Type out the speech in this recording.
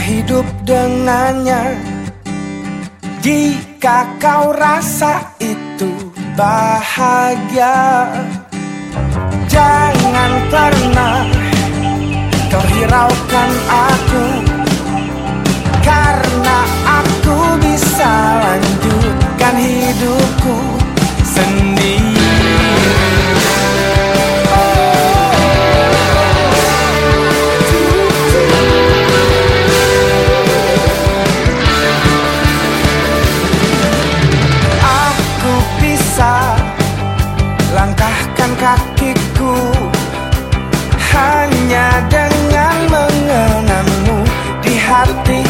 hidup dengannya. Jika kau rasa itu bahagia Jangan pernah kau hiraukan aku Bahkan kakiku. Hanya dengan mengenangmu di hati